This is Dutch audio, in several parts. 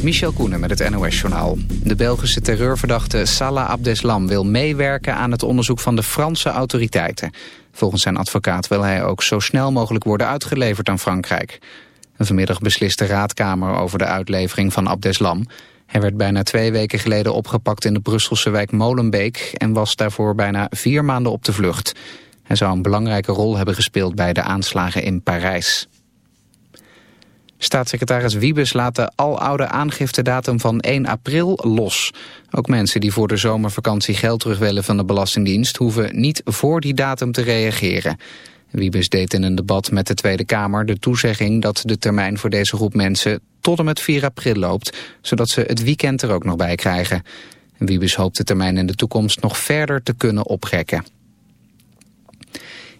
Michel Koenen met het NOS-journaal. De Belgische terreurverdachte Salah Abdeslam wil meewerken aan het onderzoek van de Franse autoriteiten. Volgens zijn advocaat wil hij ook zo snel mogelijk worden uitgeleverd aan Frankrijk. Vanmiddag beslist de raadkamer over de uitlevering van Abdeslam. Hij werd bijna twee weken geleden opgepakt in de Brusselse wijk Molenbeek... en was daarvoor bijna vier maanden op de vlucht. Hij zou een belangrijke rol hebben gespeeld bij de aanslagen in Parijs. Staatssecretaris Wiebes laat de aloude aangiftedatum van 1 april los. Ook mensen die voor de zomervakantie geld terug willen van de Belastingdienst... hoeven niet voor die datum te reageren. Wiebes deed in een debat met de Tweede Kamer de toezegging... dat de termijn voor deze groep mensen tot en met 4 april loopt... zodat ze het weekend er ook nog bij krijgen. Wiebes hoopt de termijn in de toekomst nog verder te kunnen oprekken.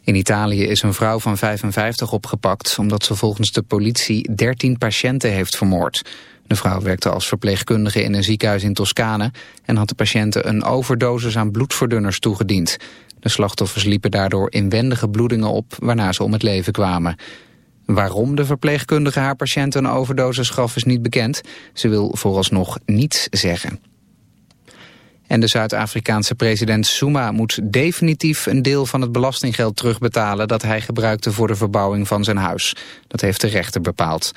In Italië is een vrouw van 55 opgepakt omdat ze volgens de politie 13 patiënten heeft vermoord. De vrouw werkte als verpleegkundige in een ziekenhuis in Toscane en had de patiënten een overdosis aan bloedverdunners toegediend. De slachtoffers liepen daardoor inwendige bloedingen op waarna ze om het leven kwamen. Waarom de verpleegkundige haar patiënten een overdosis gaf is niet bekend. Ze wil vooralsnog niets zeggen. En de Zuid-Afrikaanse president Zuma moet definitief een deel van het belastinggeld terugbetalen dat hij gebruikte voor de verbouwing van zijn huis. Dat heeft de rechter bepaald.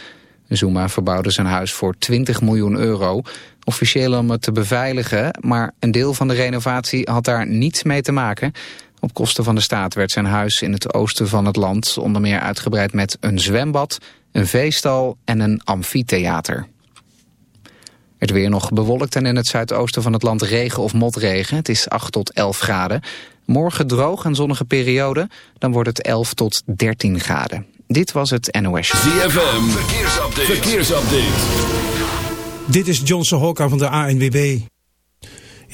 Zuma verbouwde zijn huis voor 20 miljoen euro, officieel om het te beveiligen, maar een deel van de renovatie had daar niets mee te maken. Op kosten van de staat werd zijn huis in het oosten van het land onder meer uitgebreid met een zwembad, een veestal en een amfitheater. Het weer nog bewolkt en in het zuidoosten van het land regen of motregen. Het is 8 tot 11 graden. Morgen droog en zonnige periode. Dan wordt het 11 tot 13 graden. Dit was het NOS. ZFM, verkeersupdate. verkeersupdate. Dit is Johnson Hokka van de ANWB.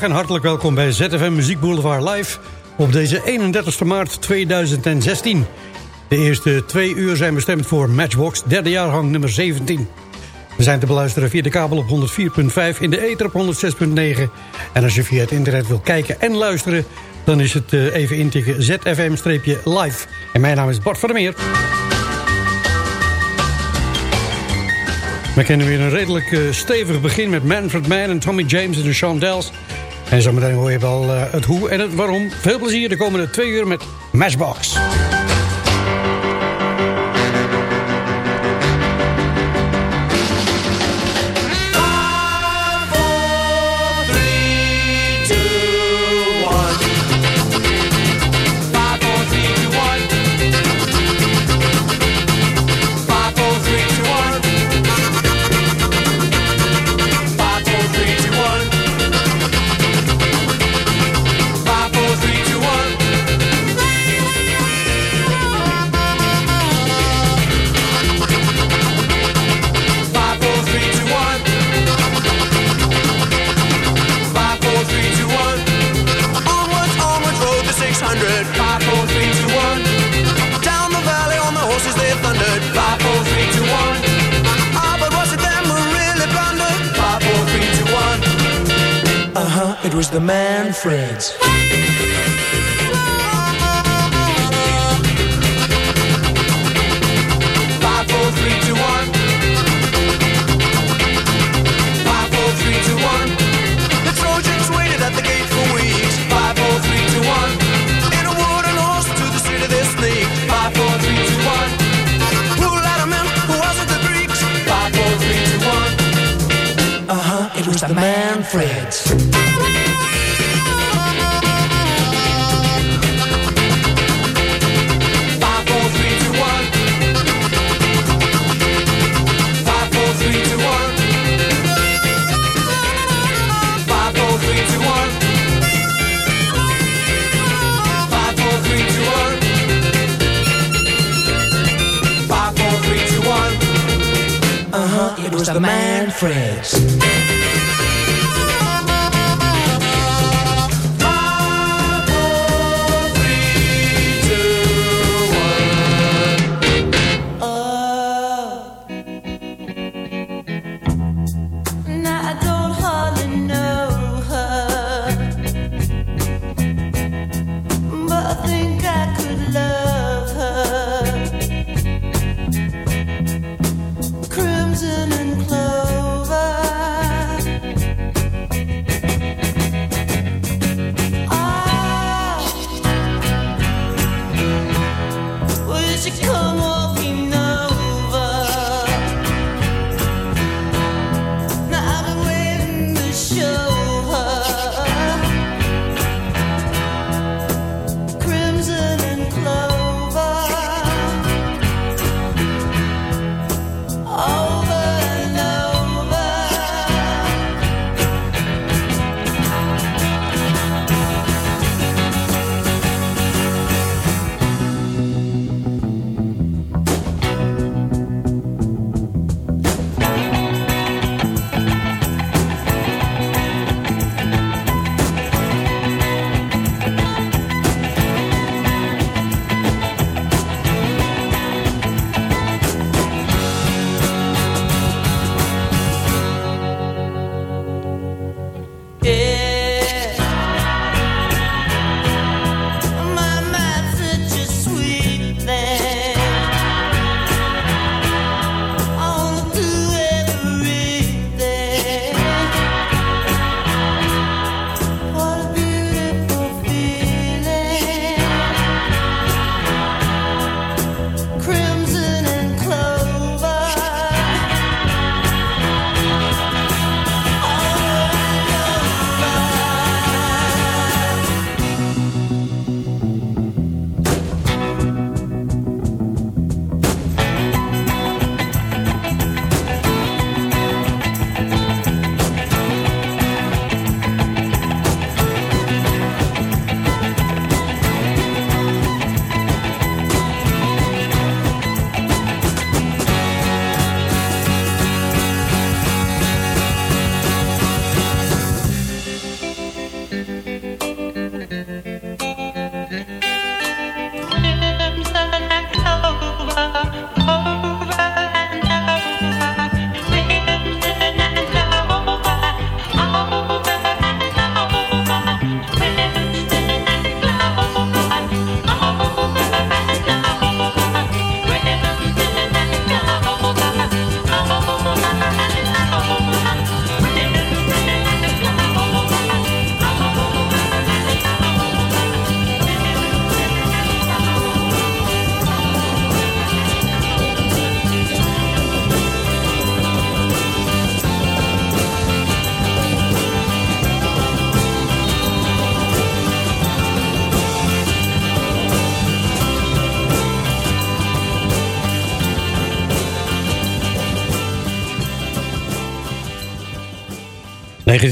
En hartelijk welkom bij ZFM Muziek Boulevard Live op deze 31 maart 2016. De eerste twee uur zijn bestemd voor Matchbox, derde jaargang nummer 17. We zijn te beluisteren via de kabel op 104.5, in de ether op 106.9. En als je via het internet wil kijken en luisteren... dan is het eh, even intikken ZFM-live. En mijn naam is Bart van der Meer. We kennen weer een redelijk eh, stevig begin met Manfred Mann en Tommy James en de Shondells. En zometeen hoor je wel eh, het hoe en het waarom. Veel plezier de komende twee uur met Matchbox. the man friends.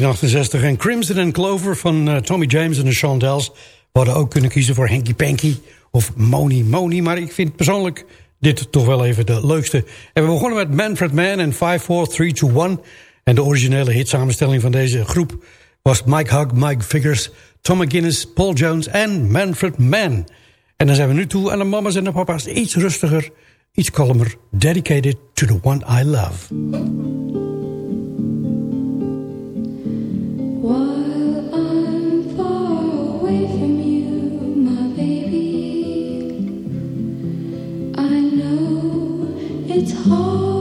...1968 en Crimson and Clover van eh, Tommy James en de Chandels... We hadden ook kunnen kiezen voor Hanky Panky of Moni Moni... maar ik vind persoonlijk dit toch wel even de leukste. En we begonnen met Manfred Mann en 54321... en de originele hitsamenstelling van deze groep... was Mike Hug, Mike Figures, Tom McGuinness, Paul Jones en Manfred Mann. En dan zijn we nu toe aan de mama's en de papa's iets rustiger... iets kalmer, dedicated to the one I love. It's hard.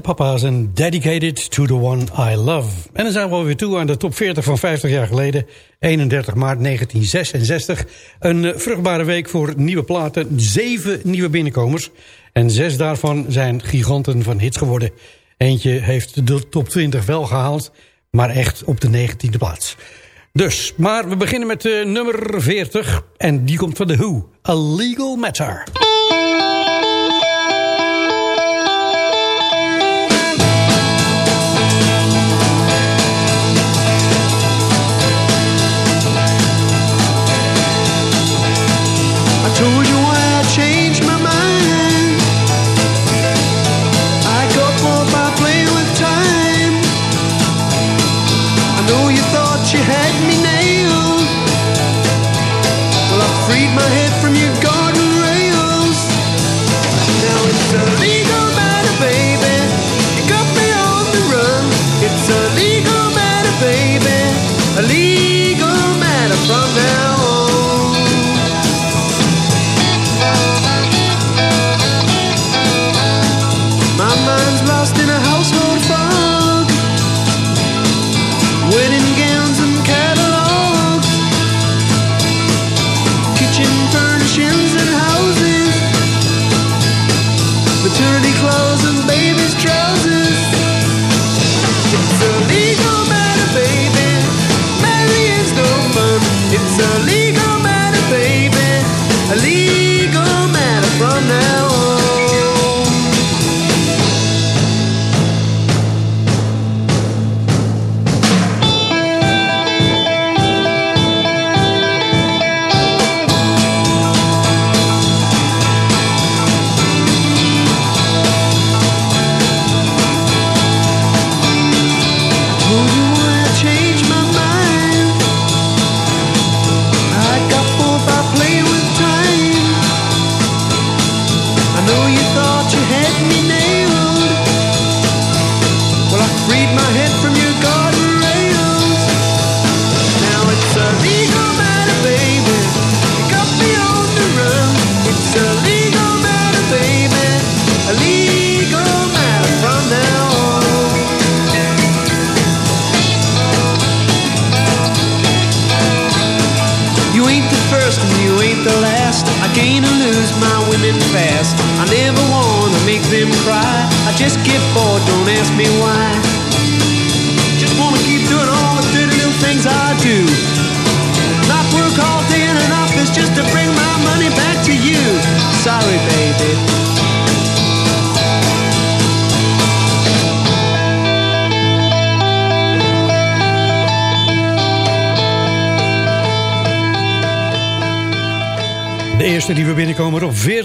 papa's en Dedicated to the One I Love. En dan zijn we alweer toe aan de top 40 van 50 jaar geleden. 31 maart 1966. Een eh, vruchtbare week voor nieuwe platen. Zeven nieuwe binnenkomers. En zes daarvan zijn giganten van hits geworden. Eentje heeft de top 20 wel gehaald. Maar echt op de 19e plaats. Dus, maar we beginnen met eh, nummer 40. En die komt van de Who. A Legal Matter.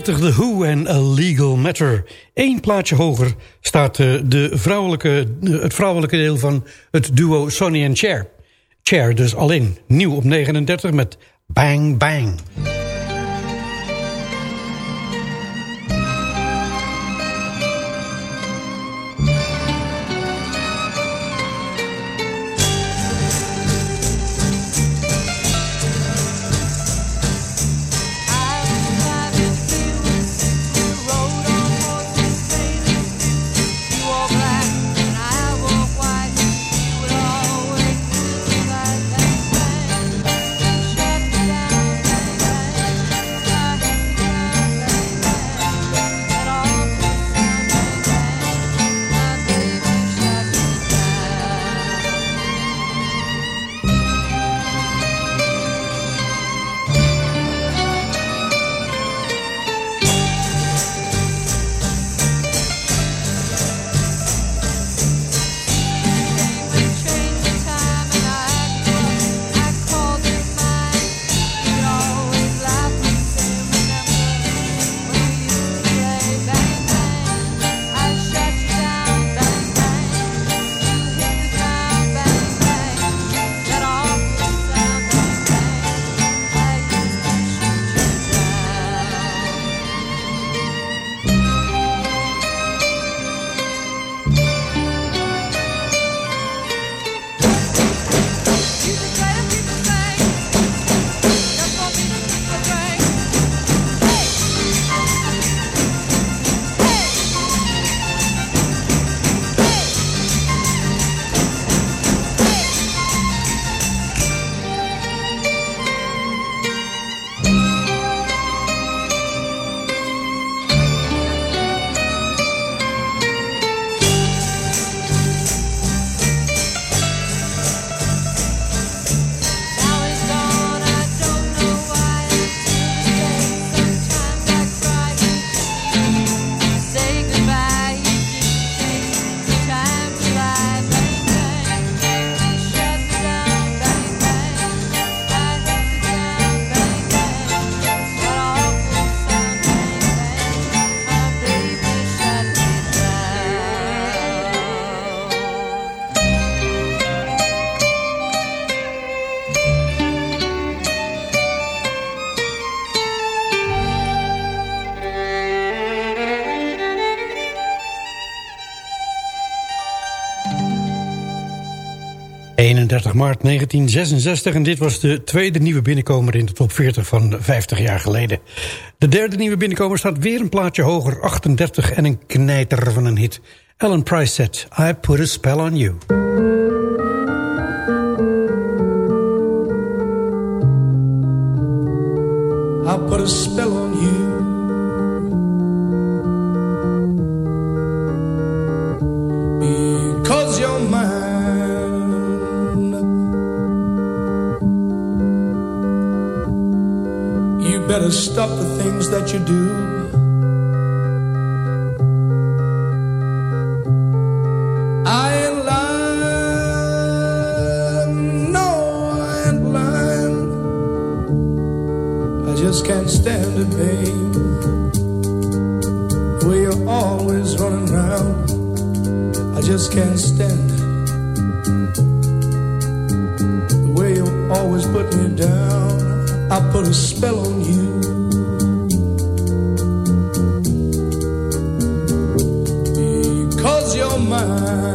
de The Who en A Legal Matter. Eén plaatje hoger staat eh, de vrouwelijke, het vrouwelijke deel van het duo Sonny en Cher. Cher dus alleen, nieuw op 39 met Bang Bang. ...31 maart 1966 en dit was de tweede nieuwe binnenkomer in de top 40 van 50 jaar geleden. De derde nieuwe binnenkomer staat weer een plaatje hoger, 38 en een knijter van een hit. Ellen Price zet I Put a Spell on You. I put a spell on you. Better stop the things that you do. I ain't. No, I ain't. I just can't stand it, babe. Way you're always running around. I just can't stand it. The way you always put me down. I put a spell on you. Because you're mine.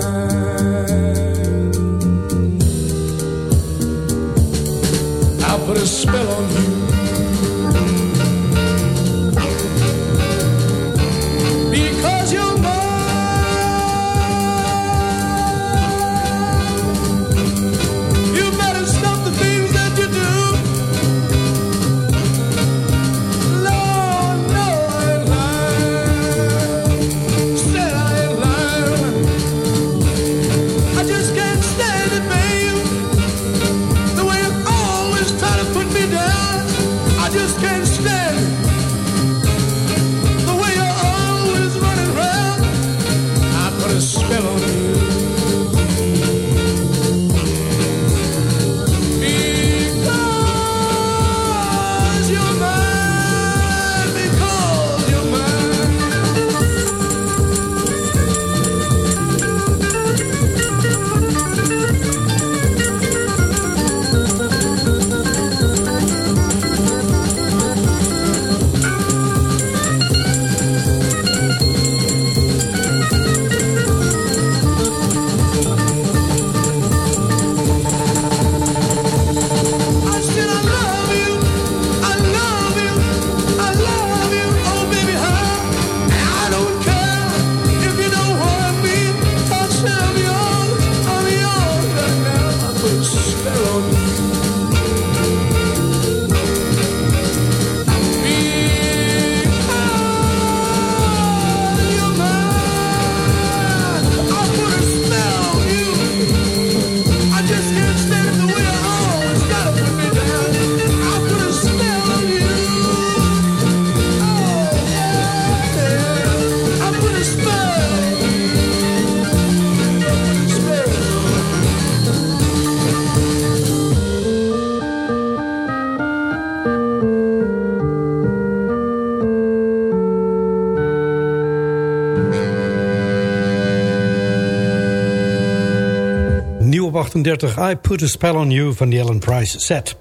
38, I Put a Spell on You van die Ellen Price set.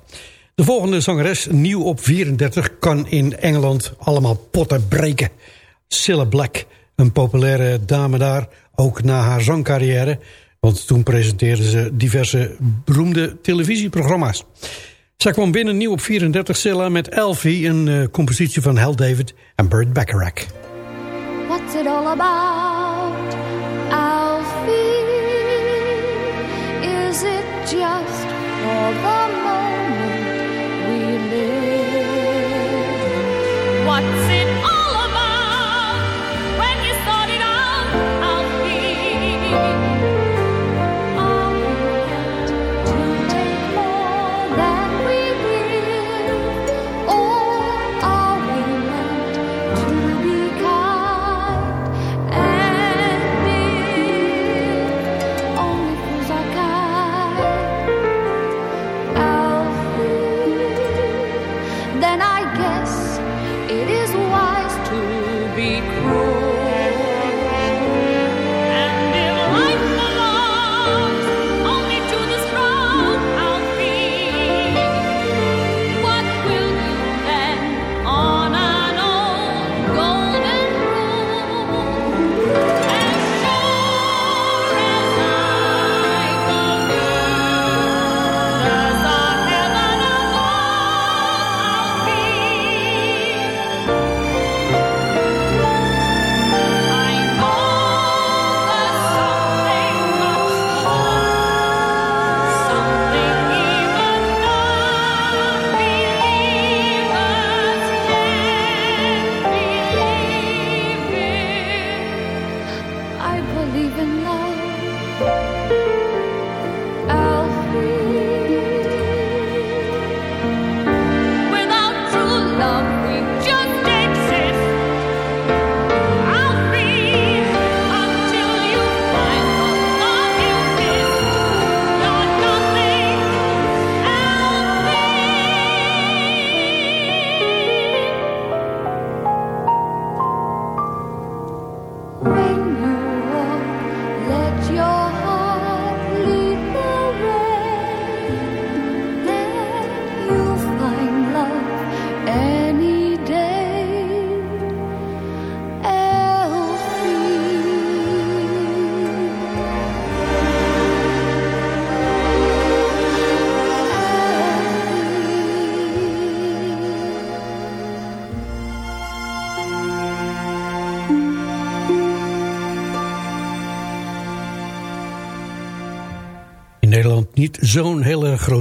De volgende zangeres, nieuw op 34, kan in Engeland allemaal potten breken. Cilla Black, een populaire dame daar, ook na haar zangcarrière. Want toen presenteerde ze diverse beroemde televisieprogramma's. Zij kwam binnen nieuw op 34, Cilla met Elfie, een eh, compositie van Hal David en Burt Bacharach. What's it all about, What's it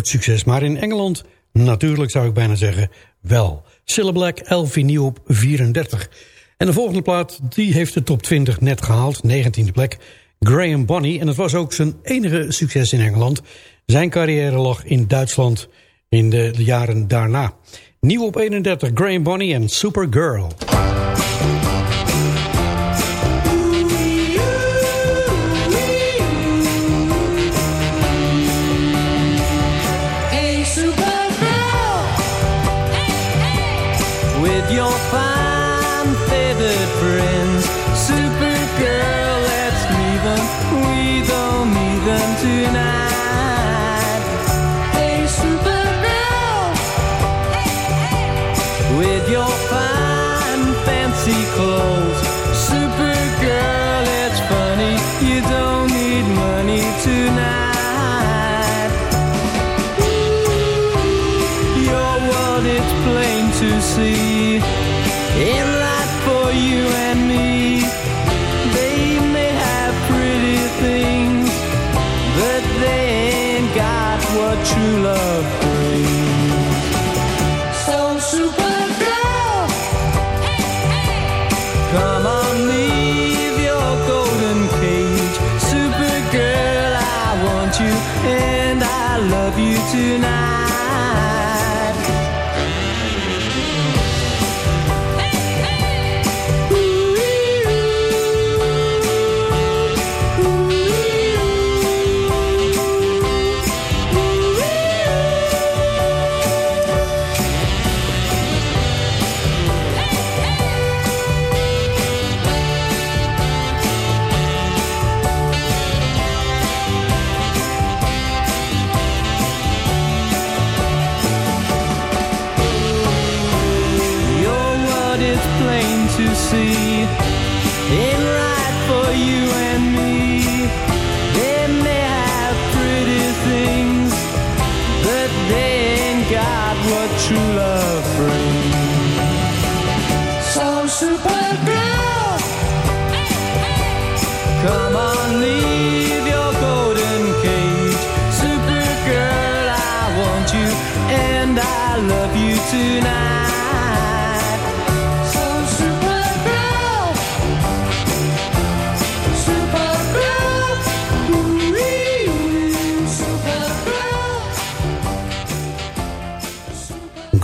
succes. Maar in Engeland, natuurlijk zou ik bijna zeggen, wel. Cilla Black, Elfie Nieuw op 34. En de volgende plaat, die heeft de top 20 net gehaald. 19e plek, Graham Bonney. En dat was ook zijn enige succes in Engeland. Zijn carrière lag in Duitsland in de jaren daarna. Nieuw op 31, Graham Bonney en Supergirl.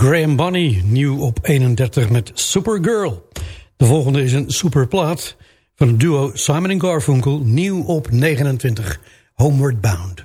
Graham Bunny, nieuw op 31 met Supergirl. De volgende is een superplaat van het duo Simon Garfunkel, nieuw op 29, Homeward Bound.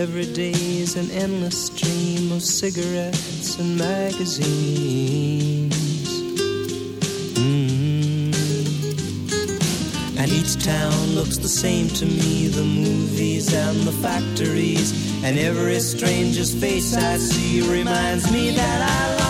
Every day is an endless stream of cigarettes and magazines. Mm -hmm. And each town looks the same to me the movies and the factories. And every stranger's face I see reminds me that I love.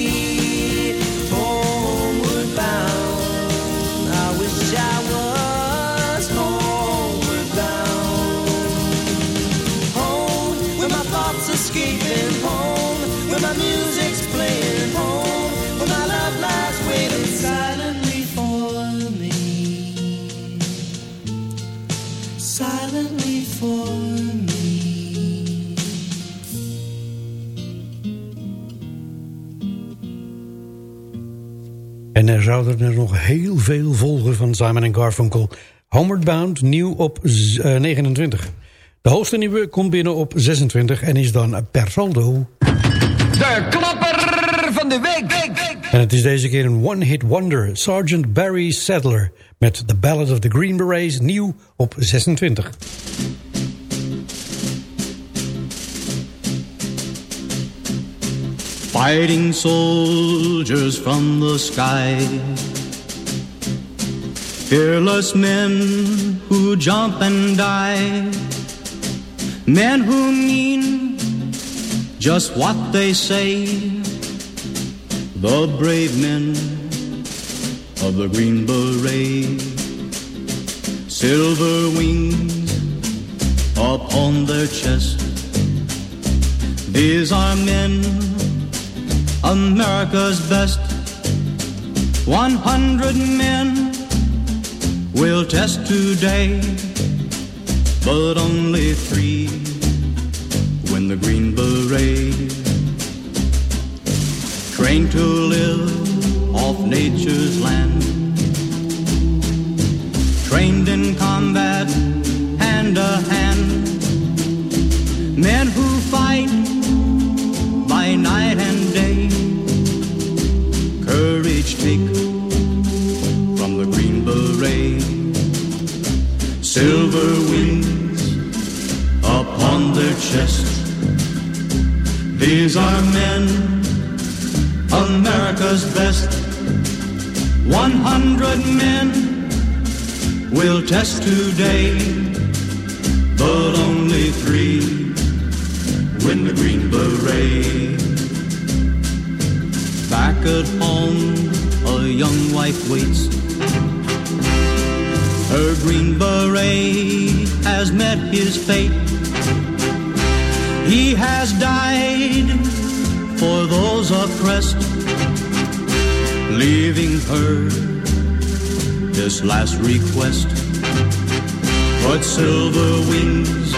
er zouden er nog heel veel volgen van Simon Garfunkel. Homeward Bound, nieuw op z- eh, 29. De hoogste nieuwe komt binnen op 26 en is dan per saldo... De klapper van de week. En het is deze keer een one-hit wonder. Sergeant Barry Sadler met The Ballad of the Green Berets, nieuw op 26. Fighting soldiers from the sky. Fearless men who jump and die. Men who mean just what they say. The brave men of the Green Beret. Silver wings upon their chest. These are men America's best. One hundred men will test today, but only three win the Green Beret. Trained to live off nature's land, trained in combat hand to hand. Men who fight by night and day. From the Green Beret. Silver wings upon their chest. These are men, America's best. One hundred men will test today, but only three win the Green Beret. Back at home, young wife waits. Her Green Beret has met his fate. He has died for those oppressed, leaving her this last request. Put silver wings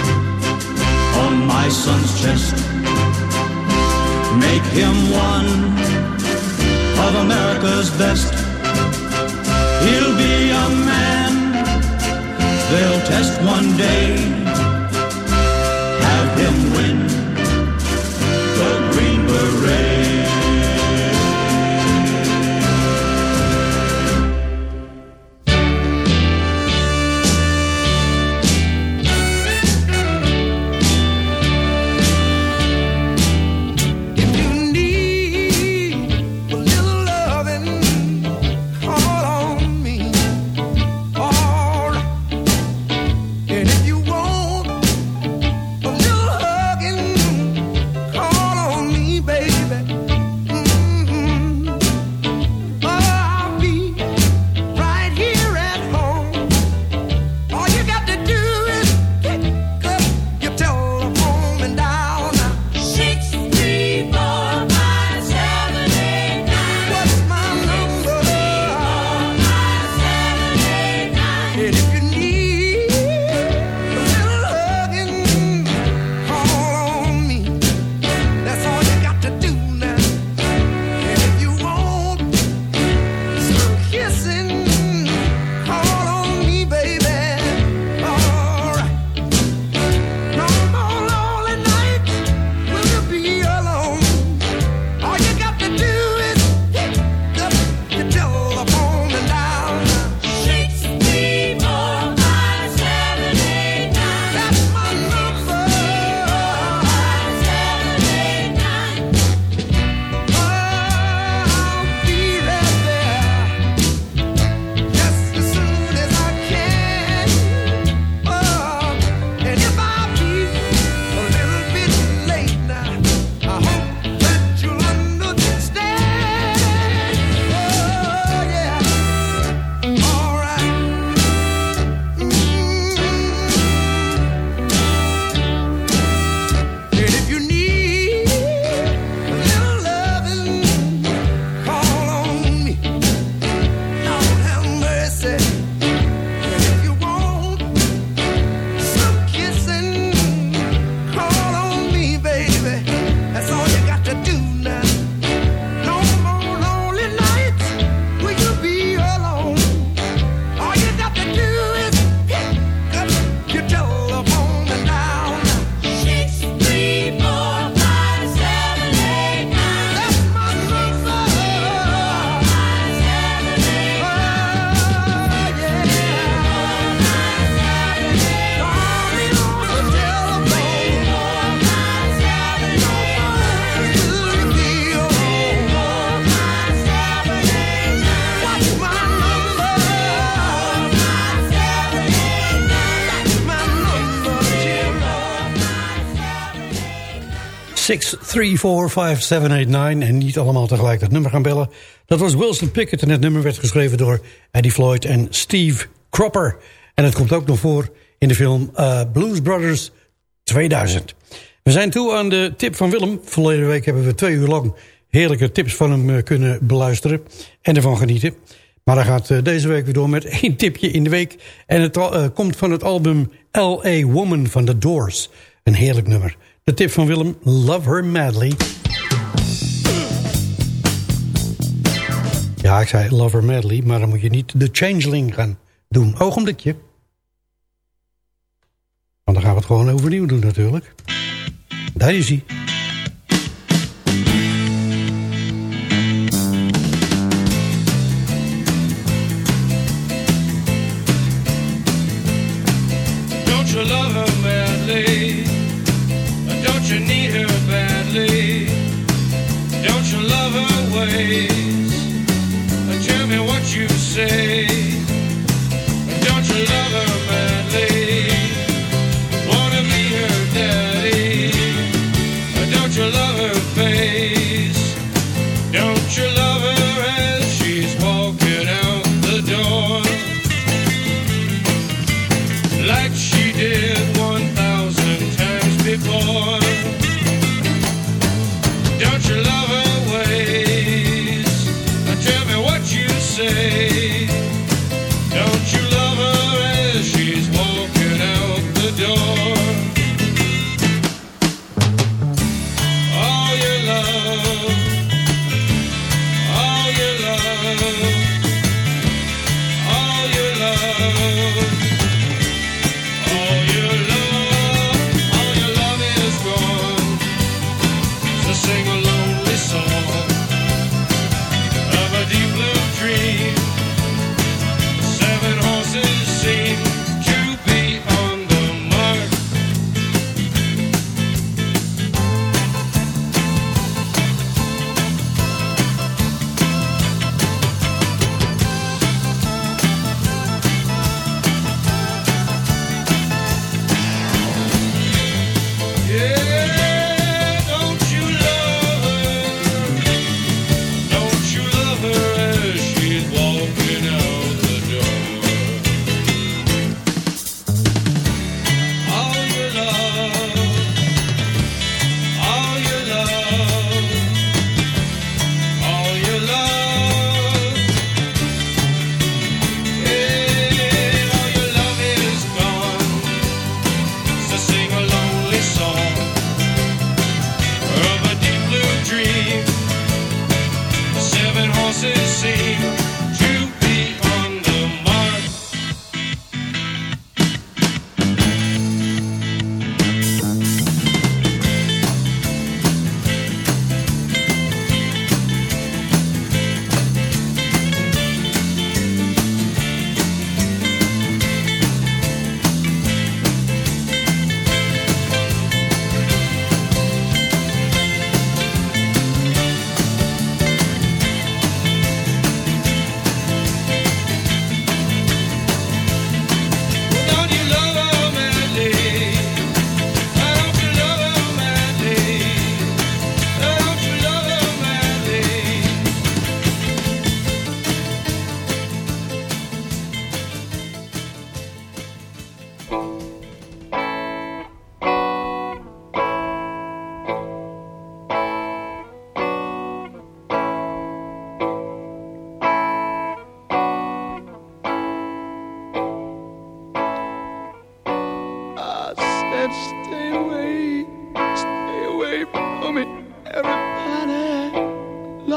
on my son's chest. Make him one of America's best. He'll be a man they'll test one day. Have him win 6345789 en niet allemaal tegelijk dat nummer gaan bellen. Dat was Wilson Pickett en het nummer werd geschreven door Eddie Floyd en Steve Cropper. En het komt ook nog voor in de film eh, Blues Brothers 2000. We zijn toe aan de tip van Willem. Verleden week hebben we twee uur lang heerlijke tips van hem eh, kunnen beluisteren en ervan genieten. Maar hij gaat eh, deze week weer door met één tipje in de week. En het komt van het album L.A. Woman van The Doors. Een heerlijk nummer. De tip van Willem, Love Her Madly. Ja, ik zei Love Her Madly, maar dan moet je niet de Changeling gaan doen. Ogenblikje. Want dan gaan we het gewoon overnieuw doen natuurlijk. Daar is hij.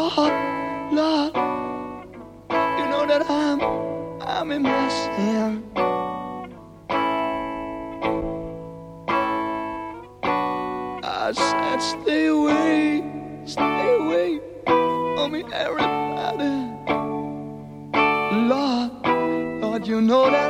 Lord, Lord, you know that I'm, I'm. I said, stay away, stay away from me, everybody. Lord, Lord, you know that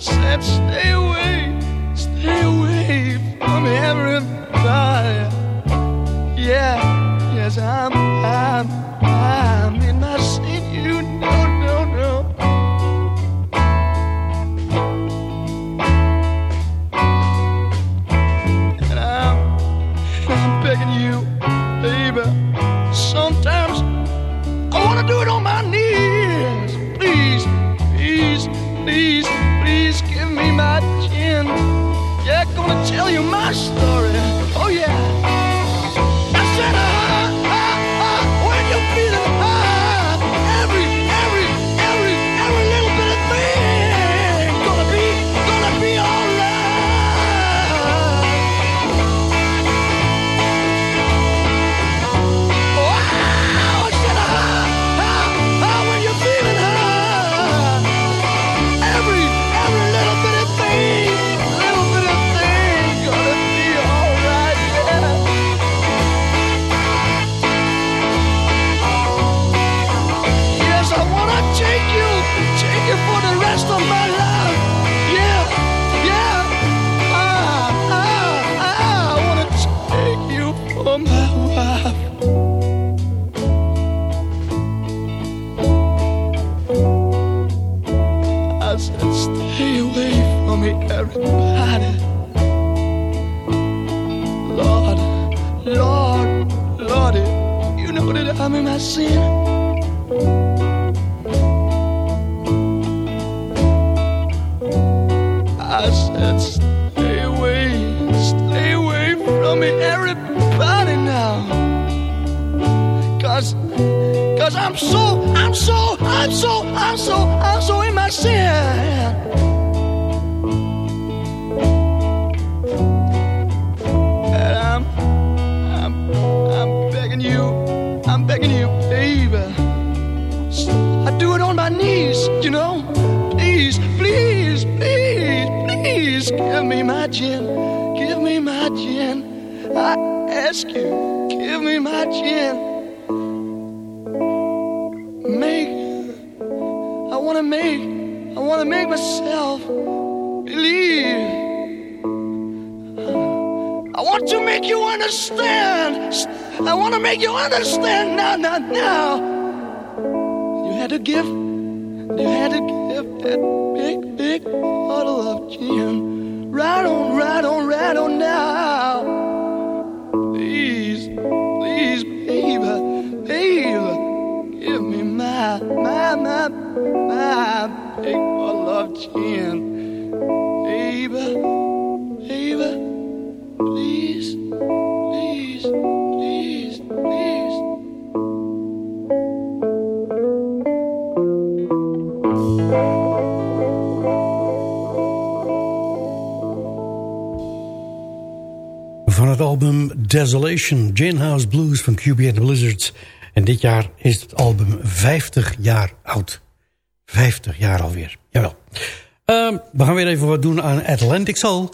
myself stay away. sin. I said, stay away, stay away from me, everybody now. Cause, cause I'm so, I'm so, I'm so, I'm so, I'm so in my sin. Knees, you know. Please, please, please, please, give me my gin, give me my gin. I ask you, give me my gin. Make, I wanna make, I wanna make myself believe. I want to make you understand. I want to make you understand now, now, now. You had to give, you had to give that big, big bottle of gin. Right on, right on, right on now. Please, please, baby, baby, give me my, my, my, my big bottle of gin. Baby, baby. Please, please, please, please. Album Desolation, House Blues van QB and the Blizzards. En dit jaar is het album 50 jaar oud. 50 jaar alweer, jawel. Ehm, we gaan weer even wat doen aan Atlantic Soul.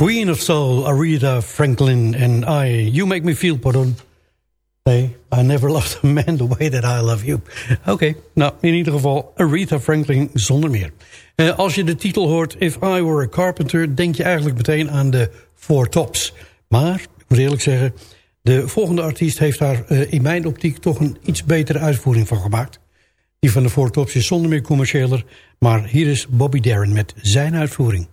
Queen of Soul, Aretha Franklin en I. You make me feel, pardon. Nee, I never loved a man the way that I love you. Oké, nou, in ieder geval Aretha Franklin zonder meer. Eh, als je de titel hoort, If I Were a Carpenter... denk je eigenlijk meteen aan de Four Tops. Maar, ik moet eerlijk zeggen... de volgende artiest heeft daar eh, in mijn optiek... toch een iets betere uitvoering van gemaakt. Die van de Four Tops is zonder meer commerciëler... maar hier is Bobby Darin met zijn uitvoering.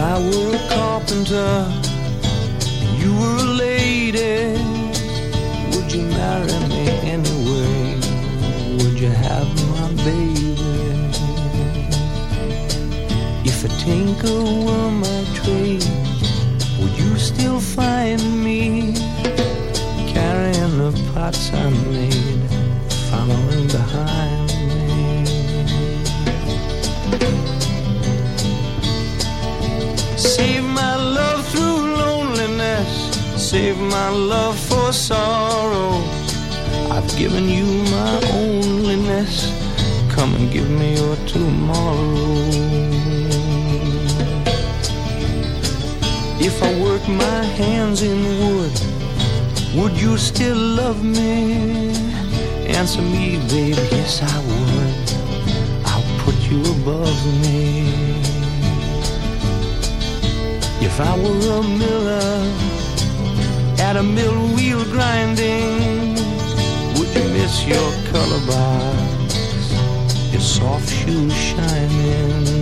If were a carpenter and you were a lady, would you marry me anyway? Would you have my baby? If a tinker were my trade, would you still find me carrying the pots I made, following behind Save my love through loneliness, save my love for sorrow. I've given you my onlyness. Come and give me your tomorrow. If I work my hands in wood, would you still love me? Answer me, baby, yes I would. I'll put you above me. If I were a miller at a mill wheel grinding, would you miss your color box, your soft shoes shining?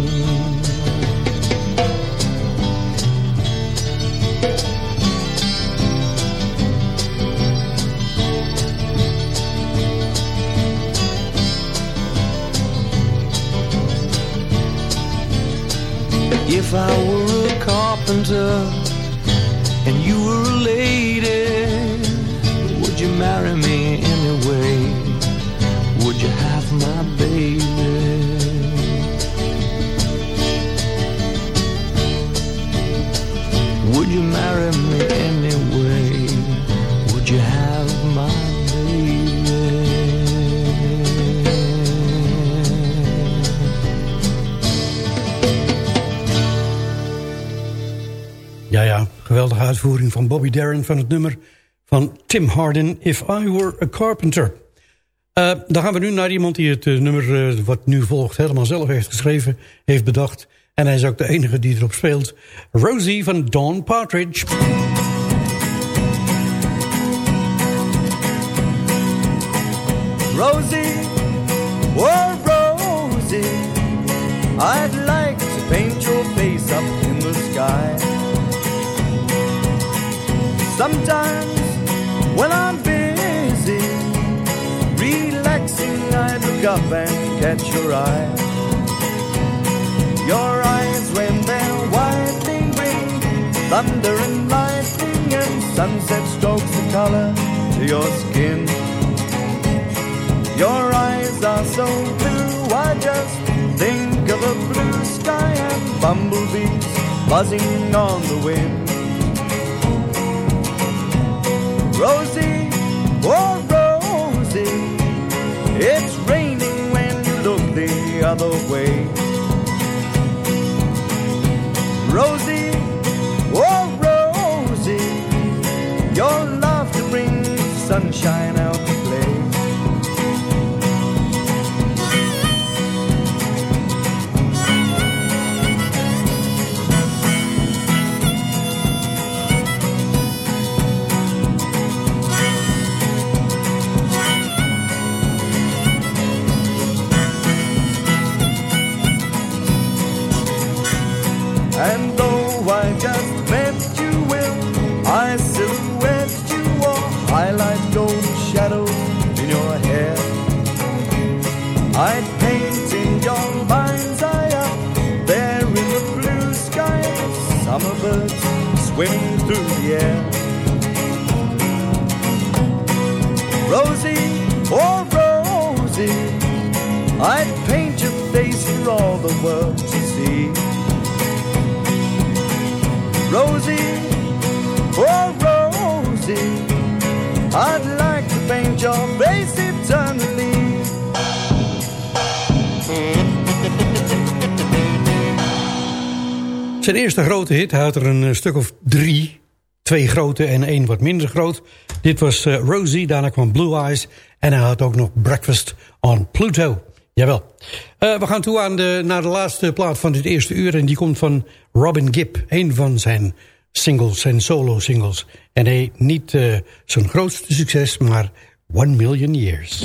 If I were carpenter and you were a lady, would you marry me anyway? Would you have my uitvoering van Bobby Darin van het nummer van Tim Hardin, If I Were a Carpenter. Eh, dan gaan we nu naar iemand die het eh, nummer eh, wat nu volgt helemaal zelf heeft geschreven, heeft bedacht. En hij is ook de enige die erop speelt. Rosie van Dawn Partridge. Rosie, oh Rosie, I'd like Sometimes when I'm busy, relaxing, I look up and catch your eye. Your eyes when they're widening bring thunder and lightning and sunset strokes the color to your skin. Your eyes are so blue, I just think of a blue sky and bumblebees buzzing on the wind. Rosie, oh Rosie, it's raining when you look the other way. Rosie, oh Rosie, your love to bring sunshine out through the air. Rosie, oh Rosie, I'd paint your face for all the world to see. Rosie, oh Rosie, I'd like to paint your Zijn eerste grote hit, hij had er een eh, stuk of drie. Twee grote en één wat minder groot. Dit was eh, Rosie, daarna kwam Blue Eyes. En hij had ook nog Breakfast on Pluto. Jawel. Eh, we gaan toe aan de, naar de laatste plaat van dit eerste uur. En die komt van Robin Gibb. Een van zijn singles, zijn solo singles. En hij niet zijn grootste succes, maar One Million Years.